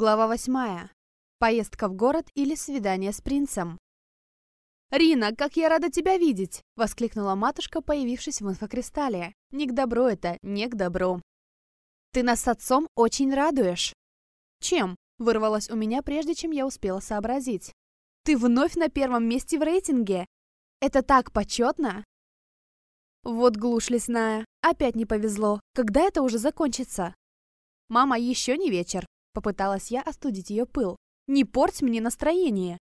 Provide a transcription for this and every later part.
Глава 8. Поездка в город или свидание с принцем. «Рина, как я рада тебя видеть!» — воскликнула матушка, появившись в инфокристалле. «Не к добру это, не к добру!» «Ты нас с отцом очень радуешь!» «Чем?» — вырвалось у меня, прежде чем я успела сообразить. «Ты вновь на первом месте в рейтинге! Это так почетно!» «Вот глушь лесная! Опять не повезло! Когда это уже закончится?» «Мама, еще не вечер!» Попыталась я остудить ее пыл. «Не порть мне настроение!»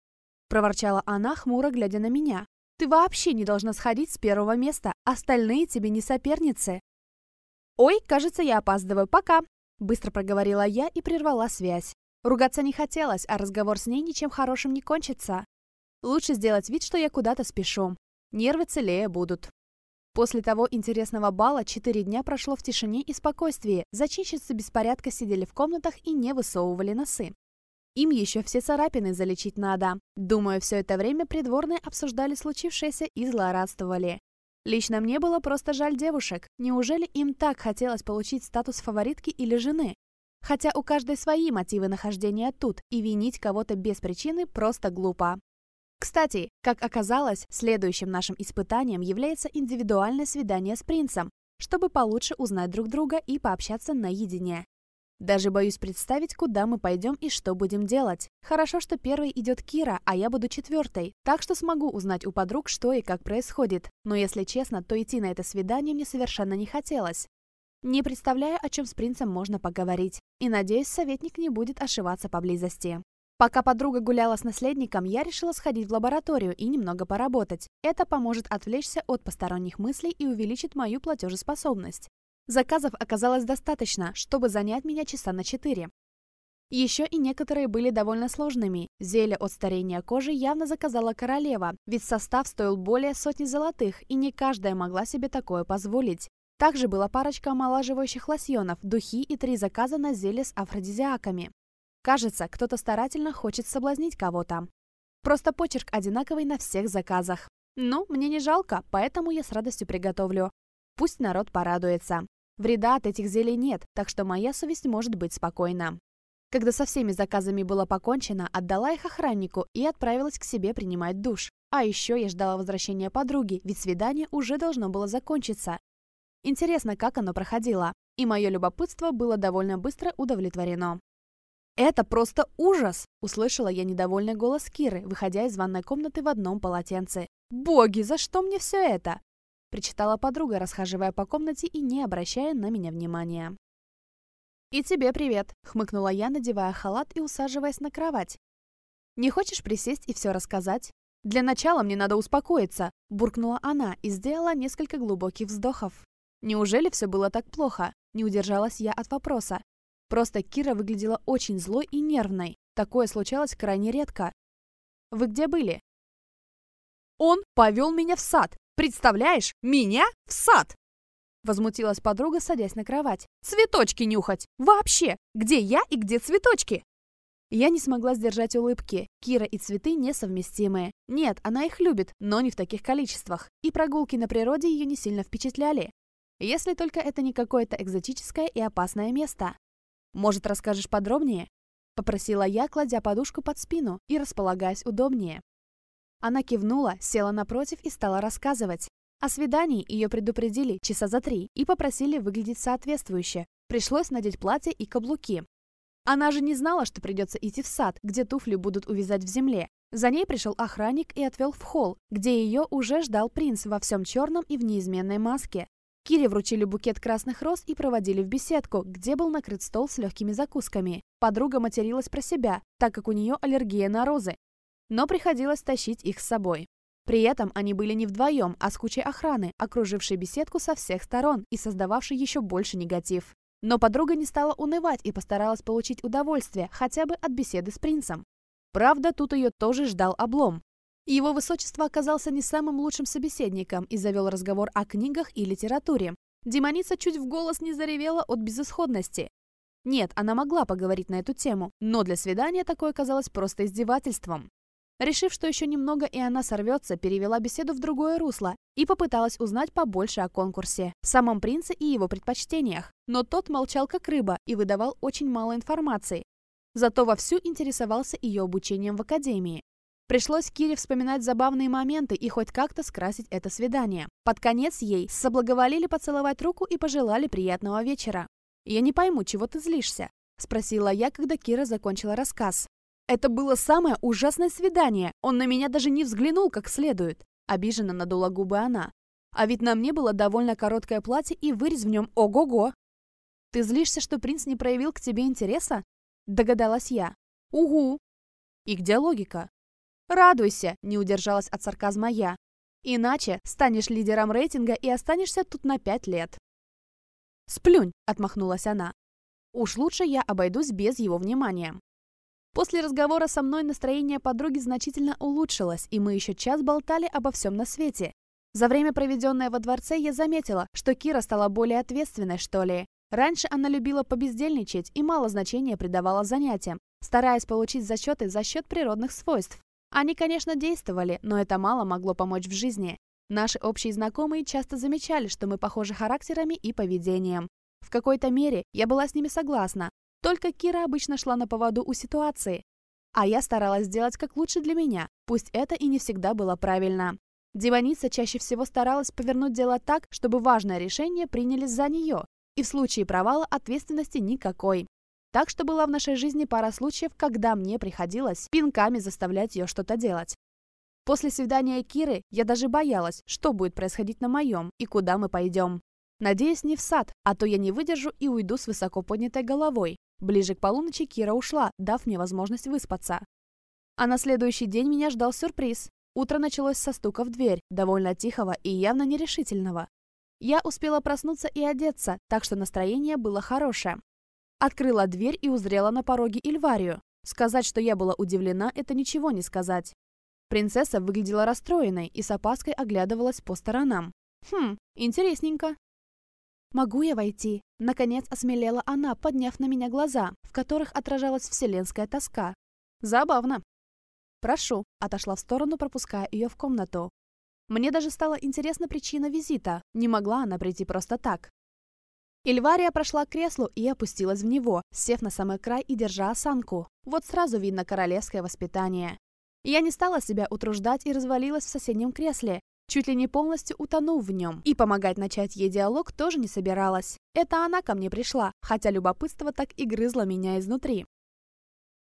Проворчала она, хмуро глядя на меня. «Ты вообще не должна сходить с первого места, остальные тебе не соперницы!» «Ой, кажется, я опаздываю, пока!» Быстро проговорила я и прервала связь. Ругаться не хотелось, а разговор с ней ничем хорошим не кончится. Лучше сделать вид, что я куда-то спешу. Нервы целее будут. После того интересного бала четыре дня прошло в тишине и спокойствии. Зачинщицы беспорядка сидели в комнатах и не высовывали носы. Им еще все царапины залечить надо. Думаю, все это время придворные обсуждали случившееся и злорадствовали. Лично мне было просто жаль девушек. Неужели им так хотелось получить статус фаворитки или жены? Хотя у каждой свои мотивы нахождения тут, и винить кого-то без причины просто глупо. Кстати, как оказалось, следующим нашим испытанием является индивидуальное свидание с принцем, чтобы получше узнать друг друга и пообщаться наедине. Даже боюсь представить, куда мы пойдем и что будем делать. Хорошо, что первой идет Кира, а я буду четвертой, так что смогу узнать у подруг, что и как происходит. Но если честно, то идти на это свидание мне совершенно не хотелось. Не представляю, о чем с принцем можно поговорить. И надеюсь, советник не будет ошиваться поблизости. Пока подруга гуляла с наследником, я решила сходить в лабораторию и немного поработать. Это поможет отвлечься от посторонних мыслей и увеличит мою платежеспособность. Заказов оказалось достаточно, чтобы занять меня часа на 4. Еще и некоторые были довольно сложными. Зелье от старения кожи явно заказала королева, ведь состав стоил более сотни золотых, и не каждая могла себе такое позволить. Также была парочка омолаживающих лосьонов, духи и три заказа на зелье с афродизиаками. Кажется, кто-то старательно хочет соблазнить кого-то. Просто почерк одинаковый на всех заказах. Ну, мне не жалко, поэтому я с радостью приготовлю. Пусть народ порадуется. Вреда от этих зелий нет, так что моя совесть может быть спокойна. Когда со всеми заказами было покончено, отдала их охраннику и отправилась к себе принимать душ. А еще я ждала возвращения подруги, ведь свидание уже должно было закончиться. Интересно, как оно проходило. И мое любопытство было довольно быстро удовлетворено. «Это просто ужас!» – услышала я недовольный голос Киры, выходя из ванной комнаты в одном полотенце. «Боги, за что мне все это?» – прочитала подруга, расхаживая по комнате и не обращая на меня внимания. «И тебе привет!» – хмыкнула я, надевая халат и усаживаясь на кровать. «Не хочешь присесть и все рассказать?» «Для начала мне надо успокоиться», – буркнула она и сделала несколько глубоких вздохов. «Неужели все было так плохо?» – не удержалась я от вопроса. Просто Кира выглядела очень злой и нервной. Такое случалось крайне редко. «Вы где были?» «Он повел меня в сад! Представляешь, меня в сад!» Возмутилась подруга, садясь на кровать. «Цветочки нюхать! Вообще! Где я и где цветочки?» Я не смогла сдержать улыбки. Кира и цветы несовместимые. Нет, она их любит, но не в таких количествах. И прогулки на природе ее не сильно впечатляли. Если только это не какое-то экзотическое и опасное место. Может, расскажешь подробнее?» Попросила я, кладя подушку под спину и располагаясь удобнее. Она кивнула, села напротив и стала рассказывать. О свидании ее предупредили часа за три и попросили выглядеть соответствующе. Пришлось надеть платье и каблуки. Она же не знала, что придется идти в сад, где туфли будут увязать в земле. За ней пришел охранник и отвел в холл, где ее уже ждал принц во всем черном и в неизменной маске. Кире вручили букет красных роз и проводили в беседку, где был накрыт стол с легкими закусками. Подруга материлась про себя, так как у нее аллергия на розы. Но приходилось тащить их с собой. При этом они были не вдвоем, а с кучей охраны, окружившей беседку со всех сторон и создававшей еще больше негатив. Но подруга не стала унывать и постаралась получить удовольствие хотя бы от беседы с принцем. Правда, тут ее тоже ждал облом. Его высочество оказался не самым лучшим собеседником и завел разговор о книгах и литературе. Демоница чуть в голос не заревела от безысходности. Нет, она могла поговорить на эту тему, но для свидания такое казалось просто издевательством. Решив, что еще немного и она сорвется, перевела беседу в другое русло и попыталась узнать побольше о конкурсе, самом принце и его предпочтениях. Но тот молчал как рыба и выдавал очень мало информации. Зато вовсю интересовался ее обучением в академии. Пришлось Кире вспоминать забавные моменты и хоть как-то скрасить это свидание. Под конец ей соблаговолили поцеловать руку и пожелали приятного вечера. «Я не пойму, чего ты злишься?» – спросила я, когда Кира закончила рассказ. «Это было самое ужасное свидание. Он на меня даже не взглянул как следует». Обиженно надула губы она. А ведь на мне было довольно короткое платье и вырез в нем ого-го. «Ты злишься, что принц не проявил к тебе интереса?» Догадалась я. «Угу». «И где логика?» Радуйся, не удержалась от сарказма я. Иначе станешь лидером рейтинга и останешься тут на пять лет. «Сплюнь!» – отмахнулась она. «Уж лучше я обойдусь без его внимания». После разговора со мной настроение подруги значительно улучшилось, и мы еще час болтали обо всем на свете. За время, проведенное во дворце, я заметила, что Кира стала более ответственной, что ли. Раньше она любила побездельничать и мало значения придавала занятиям, стараясь получить зачеты за счет природных свойств. Они, конечно, действовали, но это мало могло помочь в жизни. Наши общие знакомые часто замечали, что мы похожи характерами и поведением. В какой-то мере я была с ними согласна, только Кира обычно шла на поводу у ситуации. А я старалась сделать как лучше для меня, пусть это и не всегда было правильно. Диваница чаще всего старалась повернуть дело так, чтобы важное решение приняли за нее, и в случае провала ответственности никакой. Так что была в нашей жизни пара случаев, когда мне приходилось пинками заставлять ее что-то делать. После свидания Киры я даже боялась, что будет происходить на моем и куда мы пойдем. Надеюсь, не в сад, а то я не выдержу и уйду с высоко поднятой головой. Ближе к полуночи Кира ушла, дав мне возможность выспаться. А на следующий день меня ждал сюрприз. Утро началось со стука в дверь, довольно тихого и явно нерешительного. Я успела проснуться и одеться, так что настроение было хорошее открыла дверь и узрела на пороге Ильварию. Сказать, что я была удивлена, это ничего не сказать. Принцесса выглядела расстроенной и с опаской оглядывалась по сторонам. Хм, интересненько. «Могу я войти?» Наконец осмелела она, подняв на меня глаза, в которых отражалась вселенская тоска. «Забавно». «Прошу», — отошла в сторону, пропуская ее в комнату. Мне даже стала интересна причина визита. Не могла она прийти просто так. Ильвария прошла к креслу и опустилась в него, сев на самый край и держа осанку. Вот сразу видно королевское воспитание. Я не стала себя утруждать и развалилась в соседнем кресле, чуть ли не полностью утонув в нем. И помогать начать ей диалог тоже не собиралась. Это она ко мне пришла, хотя любопытство так и грызло меня изнутри.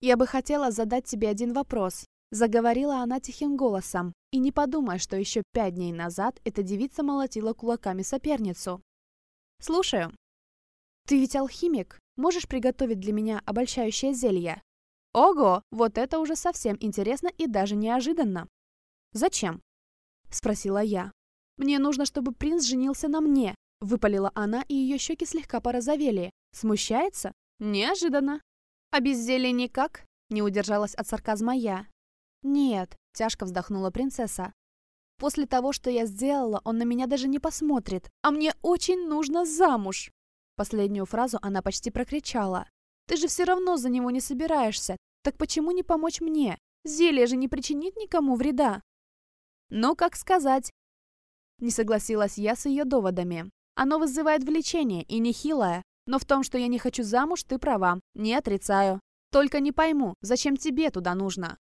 «Я бы хотела задать тебе один вопрос», — заговорила она тихим голосом. И не подумай, что еще пять дней назад эта девица молотила кулаками соперницу. «Слушаю», ты ведь алхимик. Можешь приготовить для меня обольщающее зелье? Ого, вот это уже совсем интересно и даже неожиданно. Зачем? Спросила я. Мне нужно, чтобы принц женился на мне. Выпалила она, и ее щеки слегка порозовели. Смущается? Неожиданно. А без зелья никак? Не удержалась от сарказма я. Нет, тяжко вздохнула принцесса. После того, что я сделала, он на меня даже не посмотрит. А мне очень нужно замуж. Последнюю фразу она почти прокричала. «Ты же все равно за него не собираешься. Так почему не помочь мне? Зелье же не причинит никому вреда». «Ну, как сказать?» Не согласилась я с ее доводами. «Оно вызывает влечение, и нехилое. Но в том, что я не хочу замуж, ты права. Не отрицаю. Только не пойму, зачем тебе туда нужно?»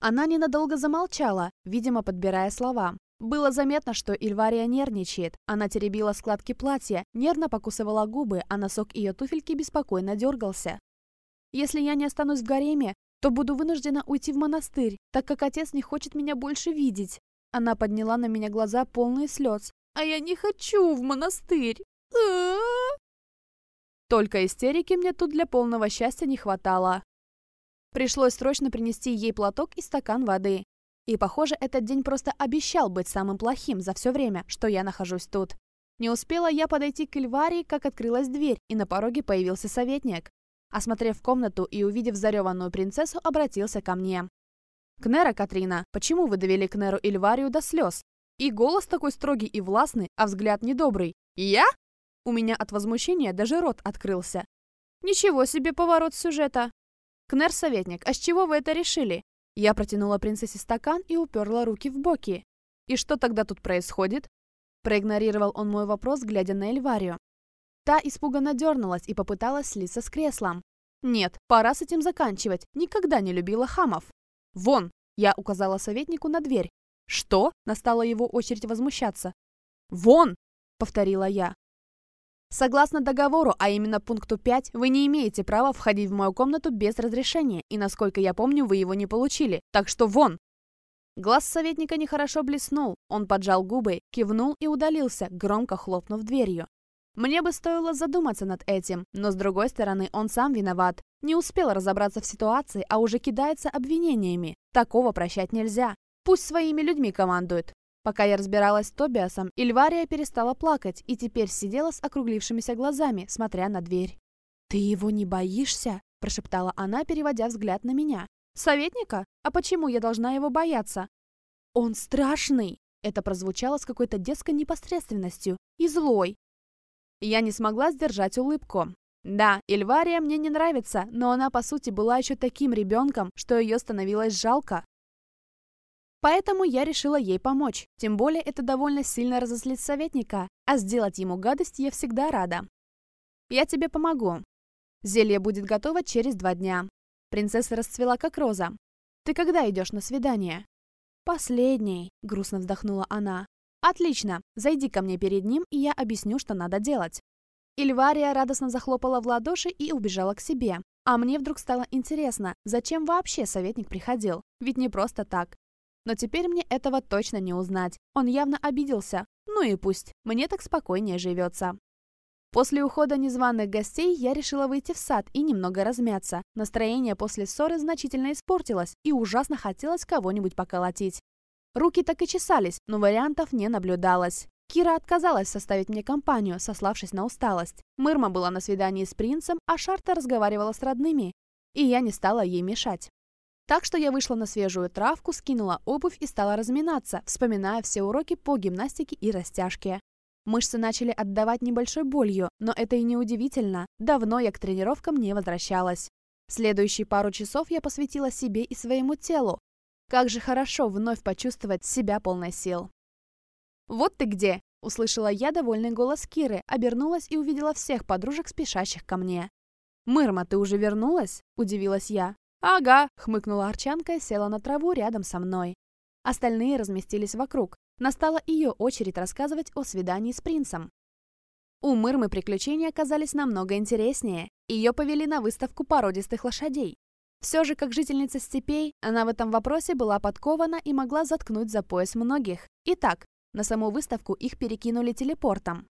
Она ненадолго замолчала, видимо, подбирая слова. Было заметно, что Ильвария нервничает. Она теребила складки платья, нервно покусывала губы, а носок ее туфельки беспокойно дергался. «Если я не останусь в гареме, то буду вынуждена уйти в монастырь, так как отец не хочет меня больше видеть». Она подняла на меня глаза полные слез. «А я не хочу в монастырь!» Только истерики мне тут для полного счастья не хватало. Пришлось срочно принести ей платок и стакан воды. И, похоже, этот день просто обещал быть самым плохим за все время, что я нахожусь тут. Не успела я подойти к Эльварии, как открылась дверь, и на пороге появился советник. Осмотрев комнату и увидев зареванную принцессу, обратился ко мне. «Кнера, Катрина, почему вы довели Кнеру Эльварию до слез? И голос такой строгий и властный, а взгляд недобрый. Я?» У меня от возмущения даже рот открылся. «Ничего себе поворот сюжета!» «Кнер, советник, а с чего вы это решили? Я протянула принцессе стакан и уперла руки в боки. «И что тогда тут происходит?» Проигнорировал он мой вопрос, глядя на Эльварию. Та испуганно дернулась и попыталась слиться с креслом. «Нет, пора с этим заканчивать. Никогда не любила хамов». «Вон!» – я указала советнику на дверь. «Что?» – настала его очередь возмущаться. «Вон!» – повторила я. Согласно договору, а именно пункту 5, вы не имеете права входить в мою комнату без разрешения, и, насколько я помню, вы его не получили. Так что вон!» Глаз советника нехорошо блеснул. Он поджал губы, кивнул и удалился, громко хлопнув дверью. Мне бы стоило задуматься над этим, но с другой стороны, он сам виноват. Не успел разобраться в ситуации, а уже кидается обвинениями. Такого прощать нельзя. Пусть своими людьми командует. Пока я разбиралась с Тобиасом, Ильвария перестала плакать и теперь сидела с округлившимися глазами, смотря на дверь. «Ты его не боишься?» – прошептала она, переводя взгляд на меня. «Советника? А почему я должна его бояться?» «Он страшный!» – это прозвучало с какой-то детской непосредственностью и злой. Я не смогла сдержать улыбку. Да, Эльвария мне не нравится, но она по сути была еще таким ребенком, что ее становилось жалко. Поэтому я решила ей помочь, тем более это довольно сильно разозлит советника, а сделать ему гадость я всегда рада. Я тебе помогу. Зелье будет готово через два дня. Принцесса расцвела как роза. Ты когда идешь на свидание? Последний, грустно вздохнула она. Отлично, зайди ко мне перед ним, и я объясню, что надо делать. Ильвария радостно захлопала в ладоши и убежала к себе. А мне вдруг стало интересно, зачем вообще советник приходил? Ведь не просто так. Но теперь мне этого точно не узнать. Он явно обиделся. Ну и пусть, мне так спокойнее живется. После ухода незваных гостей я решила выйти в сад и немного размяться. Настроение после ссоры значительно испортилось, и ужасно хотелось кого-нибудь поколотить. Руки так и чесались, но вариантов не наблюдалось. Кира отказалась составить мне компанию, сославшись на усталость. Мырма была на свидании с принцем, а Шарта разговаривала с родными, и я не стала ей мешать. Так что я вышла на свежую травку, скинула обувь и стала разминаться, вспоминая все уроки по гимнастике и растяжке. Мышцы начали отдавать небольшой болью, но это и не удивительно. Давно я к тренировкам не возвращалась. Следующие пару часов я посвятила себе и своему телу. Как же хорошо вновь почувствовать себя полной сил. «Вот ты где!» – услышала я довольный голос Киры, обернулась и увидела всех подружек, спешащих ко мне. «Мырма, ты уже вернулась?» – удивилась я. «Ага», — хмыкнула Арчанка и села на траву рядом со мной. Остальные разместились вокруг. Настала ее очередь рассказывать о свидании с принцем. У Мырмы приключения оказались намного интереснее. Ее повели на выставку породистых лошадей. Все же, как жительница степей, она в этом вопросе была подкована и могла заткнуть за пояс многих. Итак, на саму выставку их перекинули телепортом.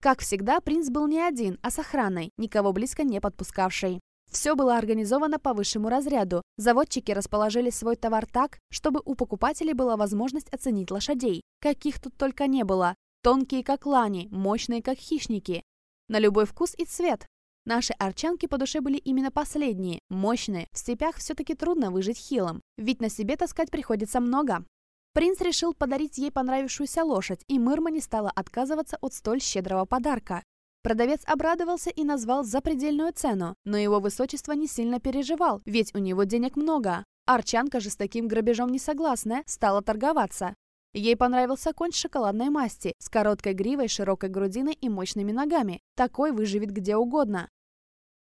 Как всегда, принц был не один, а с охраной, никого близко не подпускавшей. Все было организовано по высшему разряду. Заводчики расположили свой товар так, чтобы у покупателей была возможность оценить лошадей. Каких тут только не было. Тонкие, как лани, мощные, как хищники. На любой вкус и цвет. Наши арчанки по душе были именно последние, мощные. В степях все-таки трудно выжить хилом, ведь на себе таскать приходится много. Принц решил подарить ей понравившуюся лошадь, и Мырма не стала отказываться от столь щедрого подарка. Продавец обрадовался и назвал запредельную цену, но его высочество не сильно переживал, ведь у него денег много. Арчанка же с таким грабежом не согласна, стала торговаться. Ей понравился конь шоколадной масти, с короткой гривой, широкой грудиной и мощными ногами. Такой выживет где угодно.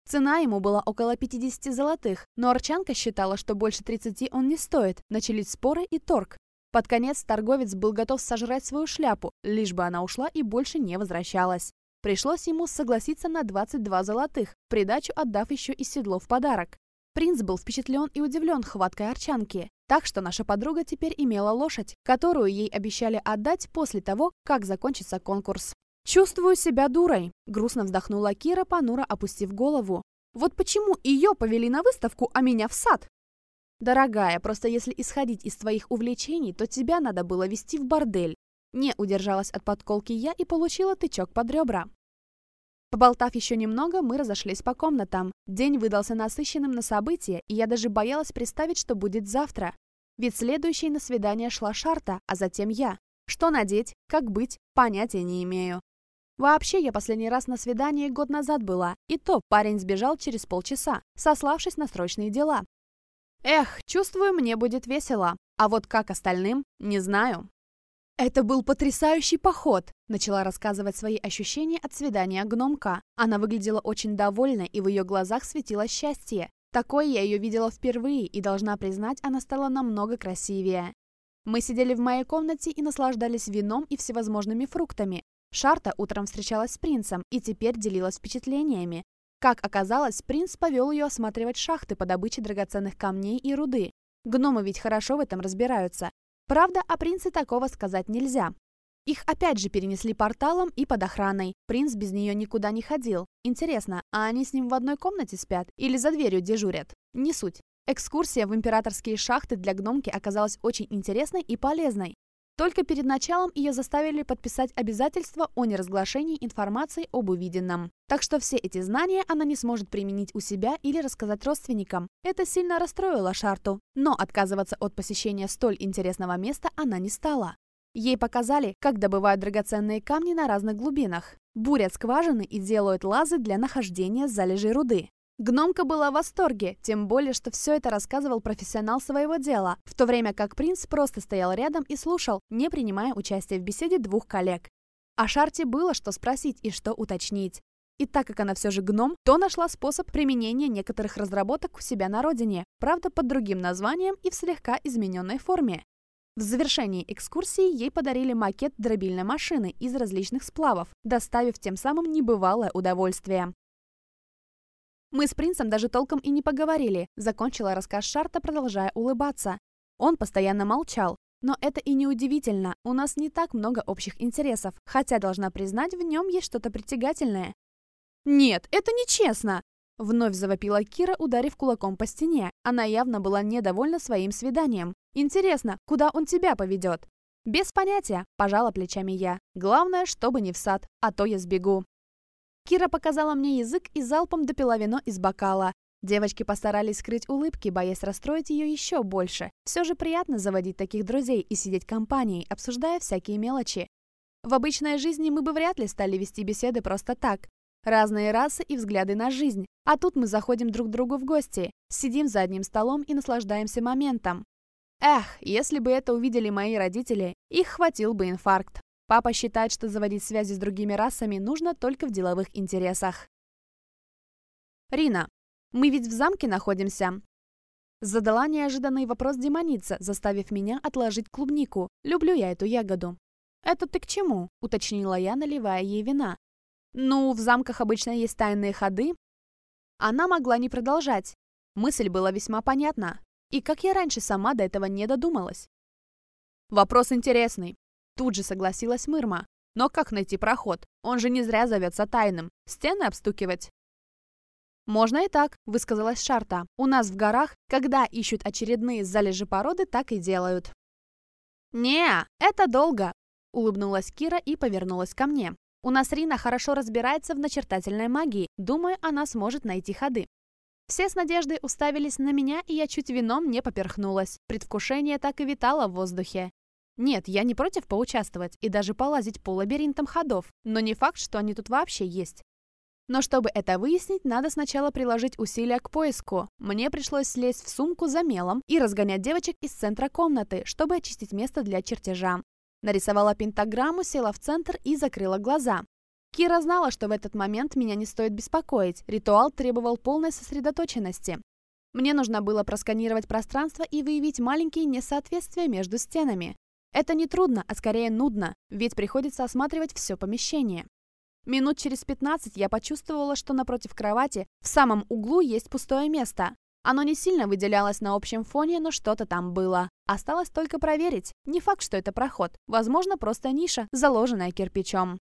Цена ему была около 50 золотых, но Арчанка считала, что больше 30 он не стоит. Начались споры и торг. Под конец торговец был готов сожрать свою шляпу, лишь бы она ушла и больше не возвращалась. Пришлось ему согласиться на 22 золотых, придачу отдав еще и седло в подарок. Принц был впечатлен и удивлен хваткой арчанки, так что наша подруга теперь имела лошадь, которую ей обещали отдать после того, как закончится конкурс. «Чувствую себя дурой», — грустно вздохнула Кира, понуро опустив голову. «Вот почему ее повели на выставку, а меня в сад?» «Дорогая, просто если исходить из твоих увлечений, то тебя надо было вести в бордель не удержалась от подколки я и получила тычок под ребра. Поболтав еще немного, мы разошлись по комнатам. День выдался насыщенным на события, и я даже боялась представить, что будет завтра. Ведь следующей на свидание шла Шарта, а затем я. Что надеть, как быть, понятия не имею. Вообще, я последний раз на свидании год назад была, и то парень сбежал через полчаса, сославшись на срочные дела. Эх, чувствую, мне будет весело, а вот как остальным, не знаю. «Это был потрясающий поход!» – начала рассказывать свои ощущения от свидания гномка. Она выглядела очень довольна, и в ее глазах светило счастье. Такой я ее видела впервые, и должна признать, она стала намного красивее. Мы сидели в моей комнате и наслаждались вином и всевозможными фруктами. Шарта утром встречалась с принцем и теперь делилась впечатлениями. Как оказалось, принц повел ее осматривать шахты по добыче драгоценных камней и руды. Гномы ведь хорошо в этом разбираются. Правда, а о принце такого сказать нельзя. Их опять же перенесли порталом и под охраной. Принц без нее никуда не ходил. Интересно, а они с ним в одной комнате спят или за дверью дежурят? Не суть. Экскурсия в императорские шахты для гномки оказалась очень интересной и полезной. Только перед началом ее заставили подписать обязательство о неразглашении информации об увиденном. Так что все эти знания она не сможет применить у себя или рассказать родственникам. Это сильно расстроило Шарту, но отказываться от посещения столь интересного места она не стала. Ей показали, как добывают драгоценные камни на разных глубинах, бурят скважины и делают лазы для нахождения залежей руды. Гномка была в восторге, тем более, что все это рассказывал профессионал своего дела, в то время как принц просто стоял рядом и слушал, не принимая участия в беседе двух коллег. А Шарте было что спросить и что уточнить. И так как она все же гном, то нашла способ применения некоторых разработок у себя на родине, правда под другим названием и в слегка измененной форме. В завершении экскурсии ей подарили макет дробильной машины из различных сплавов, доставив тем самым небывалое удовольствие. Мы с принцем даже толком и не поговорили, закончила рассказ Шарта, продолжая улыбаться. Он постоянно молчал. Но это и неудивительно. у нас не так много общих интересов, хотя, должна признать, в нем есть что-то притягательное. «Нет, это нечестно!» Вновь завопила Кира, ударив кулаком по стене. Она явно была недовольна своим свиданием. «Интересно, куда он тебя поведет?» «Без понятия», – пожала плечами я. «Главное, чтобы не в сад, а то я сбегу». Кира показала мне язык и залпом допила вино из бокала. Девочки постарались скрыть улыбки, боясь расстроить ее еще больше. Все же приятно заводить таких друзей и сидеть компанией, обсуждая всякие мелочи. В обычной жизни мы бы вряд ли стали вести беседы просто так. Разные расы и взгляды на жизнь. А тут мы заходим друг к другу в гости, сидим за одним столом и наслаждаемся моментом. Эх, если бы это увидели мои родители, их хватил бы инфаркт. Папа считает, что заводить связи с другими расами нужно только в деловых интересах. Рина, мы ведь в замке находимся. Задала неожиданный вопрос демоница, заставив меня отложить клубнику. Люблю я эту ягоду. «Это ты к чему?» — уточнила я, наливая ей вина. «Ну, в замках обычно есть тайные ходы». Она могла не продолжать. Мысль была весьма понятна. И как я раньше сама до этого не додумалась. «Вопрос интересный. Тут же согласилась Мырма. Но как найти проход? Он же не зря зовется тайным. Стены обстукивать? «Можно и так», — высказалась Шарта. «У нас в горах, когда ищут очередные залежи породы, так и делают». «Не, это долго», — улыбнулась Кира и повернулась ко мне. «У нас Рина хорошо разбирается в начертательной магии. Думаю, она сможет найти ходы». Все с надеждой уставились на меня, и я чуть вином не поперхнулась. Предвкушение так и витало в воздухе. Нет, я не против поучаствовать и даже полазить по лабиринтам ходов, но не факт, что они тут вообще есть. Но чтобы это выяснить, надо сначала приложить усилия к поиску. Мне пришлось слезть в сумку за мелом и разгонять девочек из центра комнаты, чтобы очистить место для чертежа. Нарисовала пентаграмму, села в центр и закрыла глаза. Кира знала, что в этот момент меня не стоит беспокоить. Ритуал требовал полной сосредоточенности. Мне нужно было просканировать пространство и выявить маленькие несоответствия между стенами. Это не трудно, а скорее нудно, ведь приходится осматривать все помещение. Минут через 15 я почувствовала, что напротив кровати в самом углу есть пустое место. Оно не сильно выделялось на общем фоне, но что-то там было. Осталось только проверить. Не факт, что это проход. Возможно, просто ниша, заложенная кирпичом.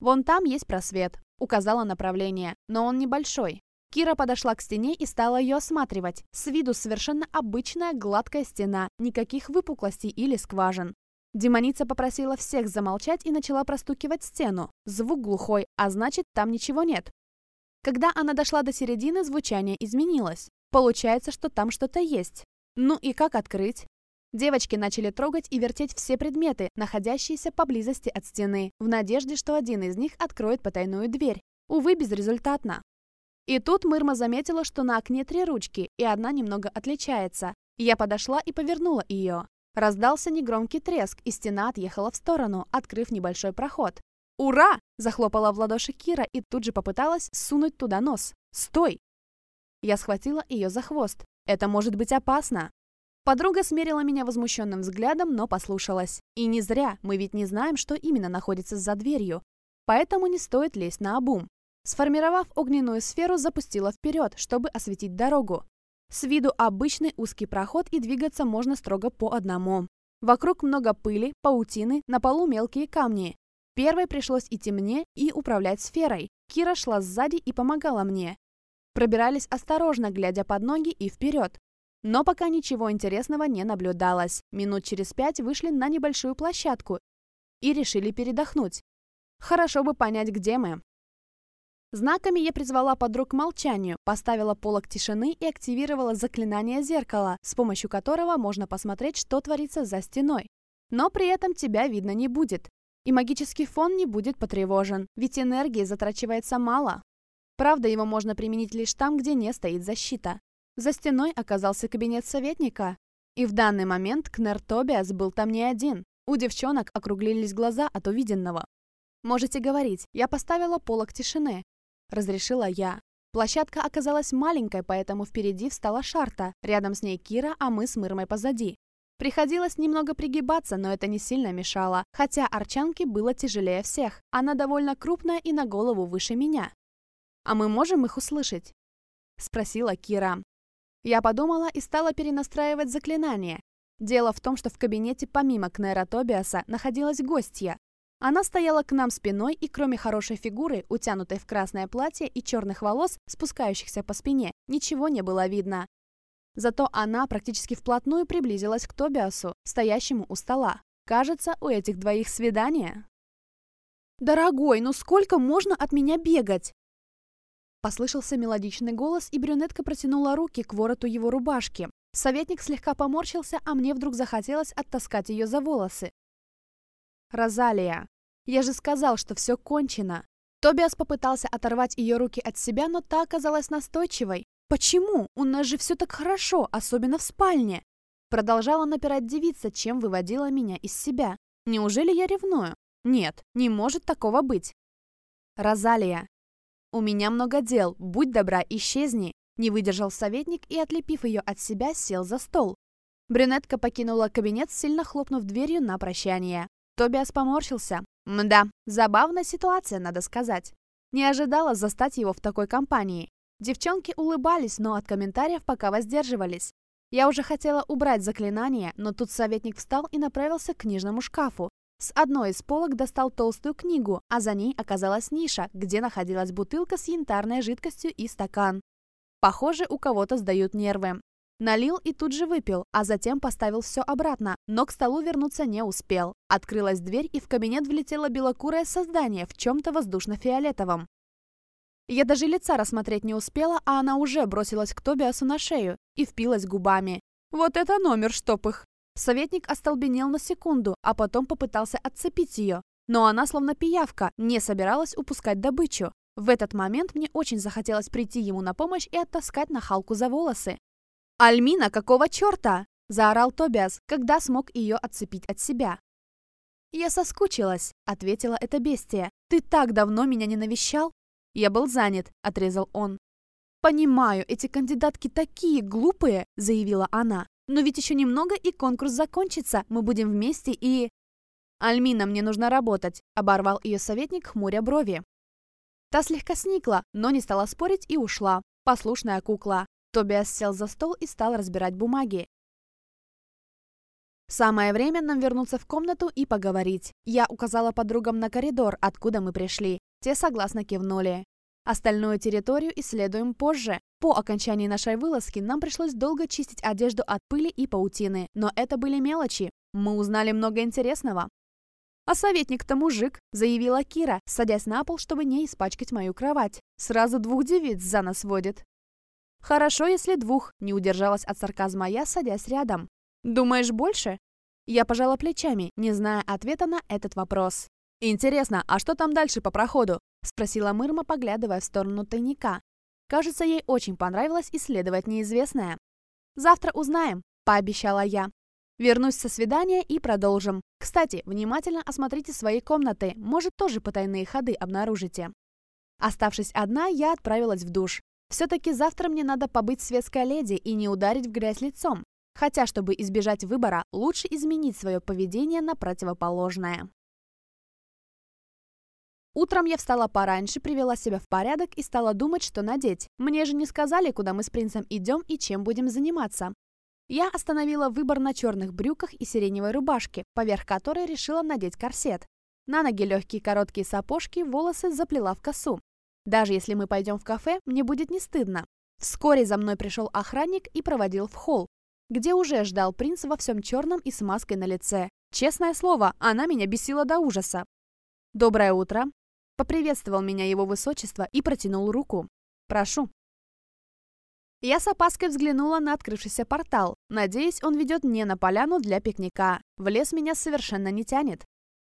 «Вон там есть просвет», — указала направление, но он небольшой. Кира подошла к стене и стала ее осматривать. С виду совершенно обычная гладкая стена, никаких выпуклостей или скважин. Демоница попросила всех замолчать и начала простукивать стену. Звук глухой, а значит, там ничего нет. Когда она дошла до середины, звучание изменилось. Получается, что там что-то есть. Ну и как открыть? Девочки начали трогать и вертеть все предметы, находящиеся поблизости от стены, в надежде, что один из них откроет потайную дверь. Увы, безрезультатно. И тут Мырма заметила, что на окне три ручки, и одна немного отличается. Я подошла и повернула ее. Раздался негромкий треск, и стена отъехала в сторону, открыв небольшой проход. «Ура!» – захлопала в ладоши Кира и тут же попыталась сунуть туда нос. «Стой!» Я схватила ее за хвост. «Это может быть опасно!» Подруга смерила меня возмущенным взглядом, но послушалась. И не зря, мы ведь не знаем, что именно находится за дверью. Поэтому не стоит лезть на обум. Сформировав огненную сферу, запустила вперед, чтобы осветить дорогу. С виду обычный узкий проход и двигаться можно строго по одному. Вокруг много пыли, паутины, на полу мелкие камни. Первой пришлось идти мне и управлять сферой. Кира шла сзади и помогала мне. Пробирались осторожно, глядя под ноги и вперед. Но пока ничего интересного не наблюдалось. Минут через пять вышли на небольшую площадку и решили передохнуть. Хорошо бы понять, где мы. Знаками я призвала подруг к молчанию, поставила полок тишины и активировала заклинание зеркала, с помощью которого можно посмотреть, что творится за стеной. Но при этом тебя видно не будет, и магический фон не будет потревожен, ведь энергии затрачивается мало. Правда, его можно применить лишь там, где не стоит защита. За стеной оказался кабинет советника. И в данный момент Кнер Тобиас был там не один. У девчонок округлились глаза от увиденного. Можете говорить, я поставила полок тишины, Разрешила я. Площадка оказалась маленькой, поэтому впереди встала Шарта, рядом с ней Кира, а мы с Мырмой позади. Приходилось немного пригибаться, но это не сильно мешало, хотя Арчанке было тяжелее всех. Она довольно крупная и на голову выше меня. «А мы можем их услышать?» – спросила Кира. Я подумала и стала перенастраивать заклинание. Дело в том, что в кабинете помимо Кнера Тобиаса находилась гостья. Она стояла к нам спиной и, кроме хорошей фигуры, утянутой в красное платье и черных волос, спускающихся по спине, ничего не было видно. Зато она практически вплотную приблизилась к Тобиасу, стоящему у стола. Кажется, у этих двоих свидание. «Дорогой, ну сколько можно от меня бегать?» Послышался мелодичный голос, и брюнетка протянула руки к вороту его рубашки. Советник слегка поморщился, а мне вдруг захотелось оттаскать ее за волосы. Розалия. Я же сказал, что все кончено. Тобиас попытался оторвать ее руки от себя, но та оказалась настойчивой. «Почему? У нас же все так хорошо, особенно в спальне!» Продолжала напирать девица, чем выводила меня из себя. «Неужели я ревную? Нет, не может такого быть!» «Розалия, у меня много дел, будь добра, исчезни!» Не выдержал советник и, отлепив ее от себя, сел за стол. Брюнетка покинула кабинет, сильно хлопнув дверью на прощание. Тобиас поморщился. Мда, забавная ситуация, надо сказать. Не ожидала застать его в такой компании. Девчонки улыбались, но от комментариев пока воздерживались. Я уже хотела убрать заклинание, но тут советник встал и направился к книжному шкафу. С одной из полок достал толстую книгу, а за ней оказалась ниша, где находилась бутылка с янтарной жидкостью и стакан. Похоже, у кого-то сдают нервы. Налил и тут же выпил, а затем поставил все обратно, но к столу вернуться не успел. Открылась дверь, и в кабинет влетело белокурое создание в чем-то воздушно-фиолетовом. Я даже лица рассмотреть не успела, а она уже бросилась к Тобиасу на шею и впилась губами. «Вот это номер, чтоб их!» Советник остолбенел на секунду, а потом попытался отцепить ее. Но она, словно пиявка, не собиралась упускать добычу. В этот момент мне очень захотелось прийти ему на помощь и оттаскать нахалку за волосы. «Альмина, какого черта?» – заорал Тобиас, когда смог ее отцепить от себя. «Я соскучилась», – ответила эта бестия. «Ты так давно меня не навещал?» «Я был занят», – отрезал он. «Понимаю, эти кандидатки такие глупые», – заявила она. «Но ведь еще немного, и конкурс закончится. Мы будем вместе и...» «Альмина, мне нужно работать», – оборвал ее советник, хмуря брови. Та слегка сникла, но не стала спорить и ушла. Послушная кукла. Тобиас сел за стол и стал разбирать бумаги. «Самое время нам вернуться в комнату и поговорить. Я указала подругам на коридор, откуда мы пришли. Те согласно кивнули. Остальную территорию исследуем позже. По окончании нашей вылазки нам пришлось долго чистить одежду от пыли и паутины, но это были мелочи. Мы узнали много интересного. А советник-то мужик, заявила Кира, садясь на пол, чтобы не испачкать мою кровать. Сразу двух девиц за нас водит. Хорошо, если двух, не удержалась от сарказма я, садясь рядом. Думаешь больше? Я пожала плечами, не зная ответа на этот вопрос. «Интересно, а что там дальше по проходу?» – спросила Мырма, поглядывая в сторону тайника. Кажется, ей очень понравилось исследовать неизвестное. «Завтра узнаем», – пообещала я. «Вернусь со свидания и продолжим. Кстати, внимательно осмотрите свои комнаты, может, тоже потайные ходы обнаружите». Оставшись одна, я отправилась в душ. Все-таки завтра мне надо побыть светской леди и не ударить в грязь лицом. Хотя, чтобы избежать выбора, лучше изменить свое поведение на противоположное. Утром я встала пораньше, привела себя в порядок и стала думать, что надеть. Мне же не сказали, куда мы с принцем идем и чем будем заниматься. Я остановила выбор на черных брюках и сиреневой рубашке, поверх которой решила надеть корсет. На ноги легкие короткие сапожки, волосы заплела в косу. Даже если мы пойдем в кафе, мне будет не стыдно. Вскоре за мной пришел охранник и проводил в холл, где уже ждал принц во всем черном и с маской на лице. Честное слово, она меня бесила до ужаса. «Доброе утро!» Поприветствовал меня его высочество и протянул руку. «Прошу!» Я с опаской взглянула на открывшийся портал. надеясь, он ведет не на поляну для пикника. В лес меня совершенно не тянет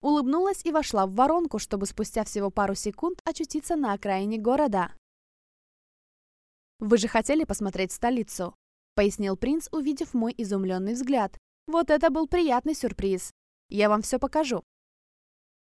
улыбнулась и вошла в воронку, чтобы спустя всего пару секунд очутиться на окраине города. «Вы же хотели посмотреть столицу», — пояснил принц, увидев мой изумленный взгляд. «Вот это был приятный сюрприз. Я вам все покажу».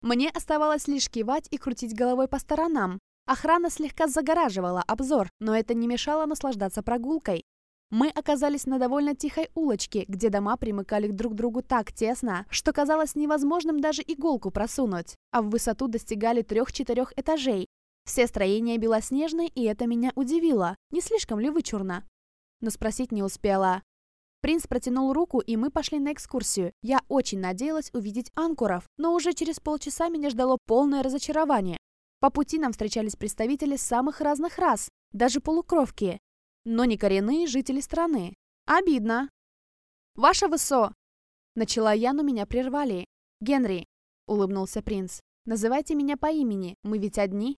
Мне оставалось лишь кивать и крутить головой по сторонам. Охрана слегка загораживала обзор, но это не мешало наслаждаться прогулкой. Мы оказались на довольно тихой улочке, где дома примыкали друг к другу так тесно, что казалось невозможным даже иголку просунуть, а в высоту достигали трех-четырех этажей. Все строения белоснежные, и это меня удивило. Не слишком ли вычурно? Но спросить не успела. Принц протянул руку, и мы пошли на экскурсию. Я очень надеялась увидеть анкуров, но уже через полчаса меня ждало полное разочарование. По пути нам встречались представители самых разных рас, даже полукровки но не коренные жители страны. Обидно. «Ваше высо!» Начала я, но меня прервали. «Генри!» — улыбнулся принц. «Называйте меня по имени, мы ведь одни».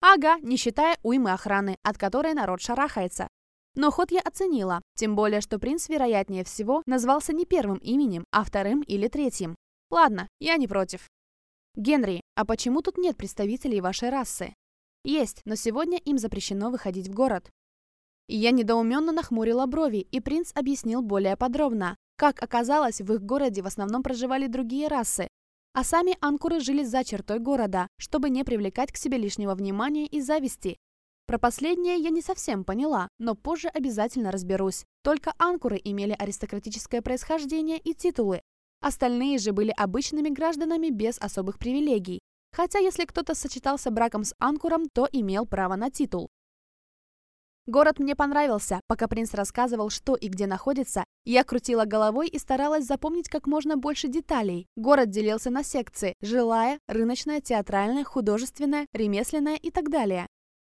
«Ага, не считая уймы охраны, от которой народ шарахается». Но ход я оценила, тем более, что принц, вероятнее всего, назвался не первым именем, а вторым или третьим. Ладно, я не против. «Генри, а почему тут нет представителей вашей расы?» «Есть, но сегодня им запрещено выходить в город. Я недоуменно нахмурила брови, и принц объяснил более подробно. Как оказалось, в их городе в основном проживали другие расы, а сами анкуры жили за чертой города, чтобы не привлекать к себе лишнего внимания и зависти. Про последнее я не совсем поняла, но позже обязательно разберусь. Только анкуры имели аристократическое происхождение и титулы. Остальные же были обычными гражданами без особых привилегий. Хотя если кто-то сочетался браком с анкуром, то имел право на титул. Город мне понравился. Пока принц рассказывал, что и где находится, я крутила головой и старалась запомнить как можно больше деталей. Город делился на секции – жилая, рыночная, театральная, художественная, ремесленная и так далее.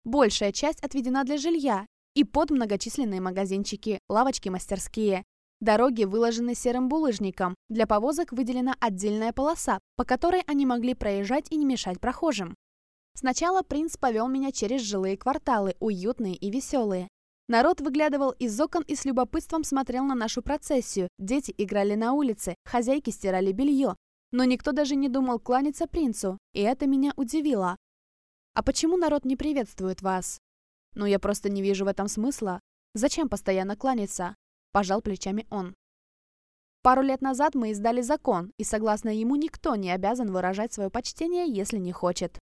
Большая часть отведена для жилья и под многочисленные магазинчики, лавочки, мастерские. Дороги выложены серым булыжником. Для повозок выделена отдельная полоса, по которой они могли проезжать и не мешать прохожим. Сначала принц повел меня через жилые кварталы, уютные и веселые. Народ выглядывал из окон и с любопытством смотрел на нашу процессию. Дети играли на улице, хозяйки стирали белье. Но никто даже не думал кланяться принцу, и это меня удивило. А почему народ не приветствует вас? Ну, я просто не вижу в этом смысла. Зачем постоянно кланяться? Пожал плечами он. Пару лет назад мы издали закон, и согласно ему никто не обязан выражать свое почтение, если не хочет.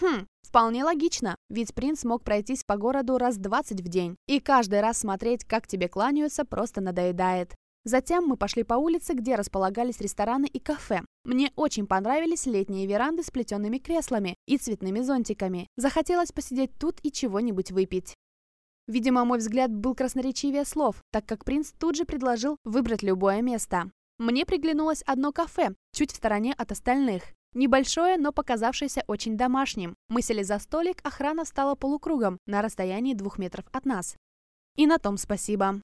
Хм, Вполне логично, ведь принц мог пройтись по городу раз 20 в день, и каждый раз смотреть, как тебе кланяются, просто надоедает. Затем мы пошли по улице, где располагались рестораны и кафе. Мне очень понравились летние веранды с плетеными креслами и цветными зонтиками. Захотелось посидеть тут и чего-нибудь выпить. Видимо, мой взгляд был красноречивее слов, так как принц тут же предложил выбрать любое место. Мне приглянулось одно кафе, чуть в стороне от остальных. Небольшое, но показавшееся очень домашним. Мы сели за столик, а охрана стала полукругом на расстоянии двух метров от нас. И на том спасибо.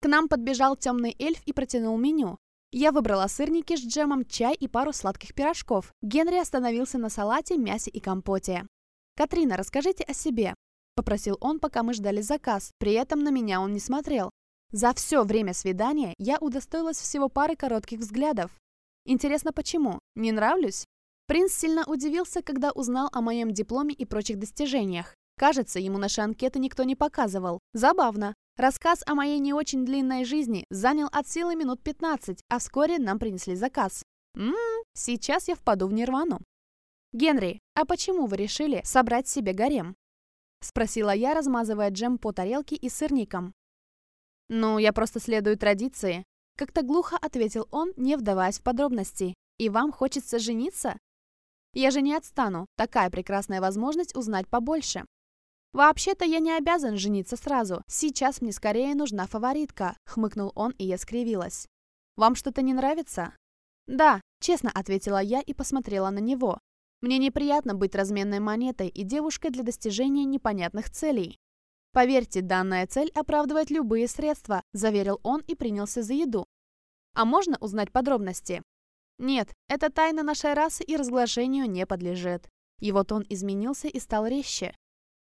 К нам подбежал темный эльф и протянул меню. Я выбрала сырники с джемом, чай и пару сладких пирожков. Генри остановился на салате, мясе и компоте. «Катрина, расскажите о себе», – попросил он, пока мы ждали заказ. При этом на меня он не смотрел. За все время свидания я удостоилась всего пары коротких взглядов. Интересно, почему? Не нравлюсь? Принц сильно удивился, когда узнал о моем дипломе и прочих достижениях. Кажется, ему наши анкеты никто не показывал. Забавно. Рассказ о моей не очень длинной жизни занял от силы минут 15, а вскоре нам принесли заказ. Ммм, сейчас я впаду в нирвану. «Генри, а почему вы решили собрать себе гарем?» Спросила я, размазывая джем по тарелке и сырником. «Ну, я просто следую традиции», — как-то глухо ответил он, не вдаваясь в подробности. «И вам хочется жениться? Я же не отстану. Такая прекрасная возможность узнать побольше. «Вообще-то я не обязан жениться сразу. Сейчас мне скорее нужна фаворитка», — хмыкнул он, и я скривилась. «Вам что-то не нравится?» «Да», — честно ответила я и посмотрела на него. «Мне неприятно быть разменной монетой и девушкой для достижения непонятных целей». «Поверьте, данная цель оправдывает любые средства», — заверил он и принялся за еду. «А можно узнать подробности?» Нет, эта тайна нашей расы и разглашению не подлежит. Его тон изменился и стал резче.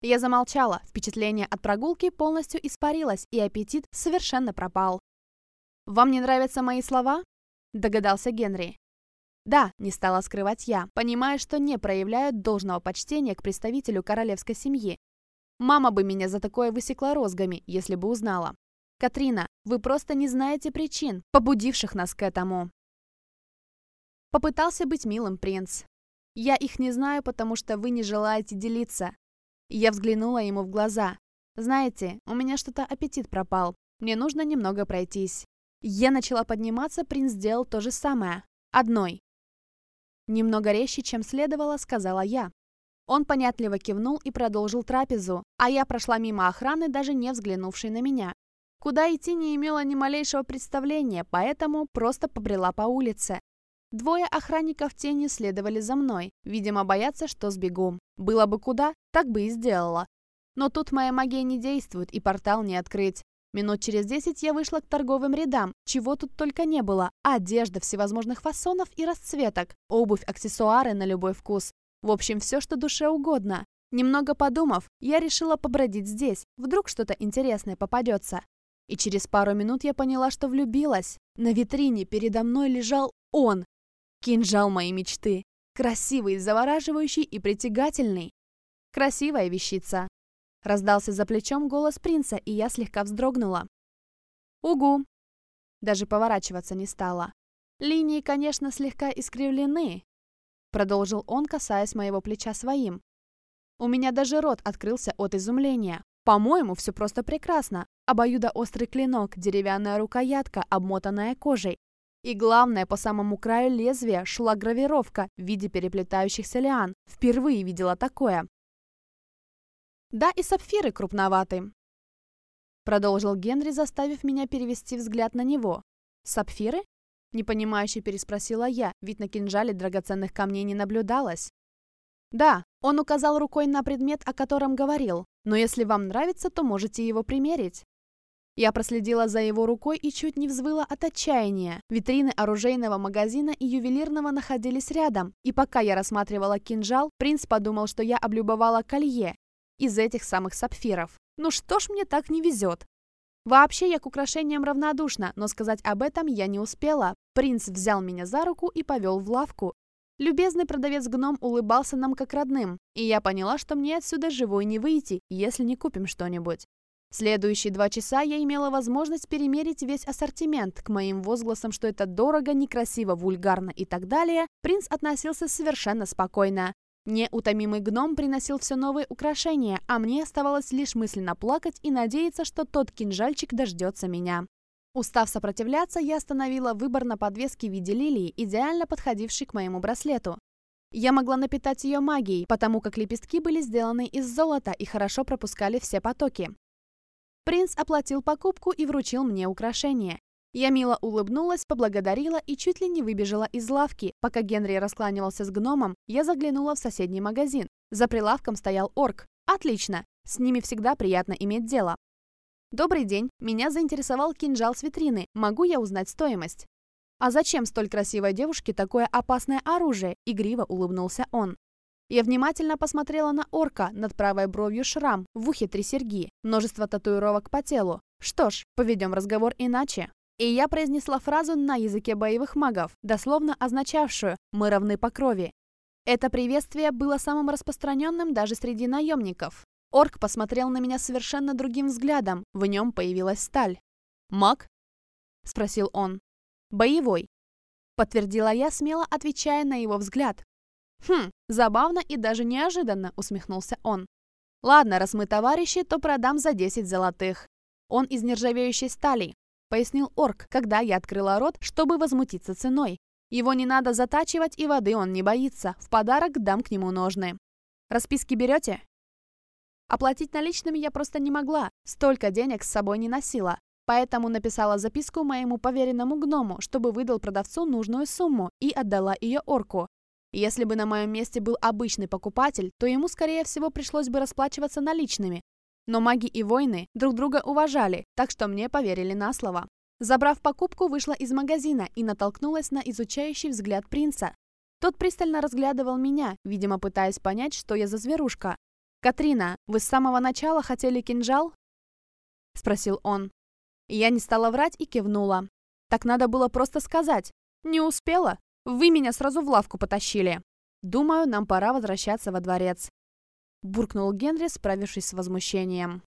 Я замолчала, впечатление от прогулки полностью испарилось, и аппетит совершенно пропал. «Вам не нравятся мои слова?» – догадался Генри. Да, не стала скрывать я, понимая, что не проявляют должного почтения к представителю королевской семьи. Мама бы меня за такое высекла розгами, если бы узнала. Катрина, вы просто не знаете причин, побудивших нас к этому. Попытался быть милым, принц. Я их не знаю, потому что вы не желаете делиться. Я взглянула ему в глаза. Знаете, у меня что-то аппетит пропал. Мне нужно немного пройтись. Я начала подниматься, принц сделал то же самое. Одной. Немного резче, чем следовало, сказала я. Он понятливо кивнул и продолжил трапезу, а я прошла мимо охраны, даже не взглянувшей на меня. Куда идти не имела ни малейшего представления, поэтому просто побрела по улице. Двое охранников тени следовали за мной, видимо, боятся, что сбегу. Было бы куда, так бы и сделала. Но тут моя магия не действует, и портал не открыть. Минут через десять я вышла к торговым рядам, чего тут только не было. Одежда всевозможных фасонов и расцветок, обувь, аксессуары на любой вкус. В общем, все, что душе угодно. Немного подумав, я решила побродить здесь, вдруг что-то интересное попадется. И через пару минут я поняла, что влюбилась. На витрине передо мной лежал он, Кинжал моей мечты. Красивый, завораживающий и притягательный. Красивая вещица. Раздался за плечом голос принца, и я слегка вздрогнула. Угу. Даже поворачиваться не стала. Линии, конечно, слегка искривлены. Продолжил он, касаясь моего плеча своим. У меня даже рот открылся от изумления. По-моему, все просто прекрасно. Обоюдоострый клинок, деревянная рукоятка, обмотанная кожей, и главное, по самому краю лезвия шла гравировка в виде переплетающихся лиан. Впервые видела такое. Да, и сапфиры крупноваты. Продолжил Генри, заставив меня перевести взгляд на него. Сапфиры? Непонимающе переспросила я, ведь на кинжале драгоценных камней не наблюдалось. Да, он указал рукой на предмет, о котором говорил, но если вам нравится, то можете его примерить. Я проследила за его рукой и чуть не взвыла от отчаяния. Витрины оружейного магазина и ювелирного находились рядом, и пока я рассматривала кинжал, принц подумал, что я облюбовала колье из этих самых сапфиров. Ну что ж мне так не везет? Вообще я к украшениям равнодушна, но сказать об этом я не успела. Принц взял меня за руку и повел в лавку. Любезный продавец-гном улыбался нам как родным, и я поняла, что мне отсюда живой не выйти, если не купим что-нибудь. Следующие два часа я имела возможность перемерить весь ассортимент. К моим возгласам, что это дорого, некрасиво, вульгарно и так далее, принц относился совершенно спокойно. Неутомимый гном приносил все новые украшения, а мне оставалось лишь мысленно плакать и надеяться, что тот кинжальчик дождется меня. Устав сопротивляться, я остановила выбор на подвеске в виде лилии, идеально подходившей к моему браслету. Я могла напитать ее магией, потому как лепестки были сделаны из золота и хорошо пропускали все потоки. Принц оплатил покупку и вручил мне украшение. Я мило улыбнулась, поблагодарила и чуть ли не выбежала из лавки. Пока Генри раскланивался с гномом, я заглянула в соседний магазин. За прилавком стоял орк. Отлично, с ними всегда приятно иметь дело. Добрый день, меня заинтересовал кинжал с витрины. Могу я узнать стоимость? А зачем столь красивой девушке такое опасное оружие? Игриво улыбнулся он. Я внимательно посмотрела на орка над правой бровью шрам, в ухе три серьги, множество татуировок по телу. Что ж, поведем разговор иначе. И я произнесла фразу на языке боевых магов, дословно означавшую «мы равны по крови». Это приветствие было самым распространенным даже среди наемников. Орк посмотрел на меня совершенно другим взглядом, в нем появилась сталь. «Маг?» – спросил он. «Боевой», – подтвердила я, смело отвечая на его взгляд, Хм, забавно и даже неожиданно, усмехнулся он. Ладно, раз мы товарищи, то продам за 10 золотых. Он из нержавеющей стали, пояснил орк, когда я открыла рот, чтобы возмутиться ценой. Его не надо затачивать, и воды он не боится. В подарок дам к нему ножны. Расписки берете? Оплатить наличными я просто не могла, столько денег с собой не носила. Поэтому написала записку моему поверенному гному, чтобы выдал продавцу нужную сумму, и отдала ее орку. Если бы на моем месте был обычный покупатель, то ему, скорее всего, пришлось бы расплачиваться наличными. Но маги и воины друг друга уважали, так что мне поверили на слово. Забрав покупку, вышла из магазина и натолкнулась на изучающий взгляд принца. Тот пристально разглядывал меня, видимо, пытаясь понять, что я за зверушка. «Катрина, вы с самого начала хотели кинжал?» – спросил он. Я не стала врать и кивнула. Так надо было просто сказать. Не успела, вы меня сразу в лавку потащили. Думаю, нам пора возвращаться во дворец. Буркнул Генри, справившись с возмущением.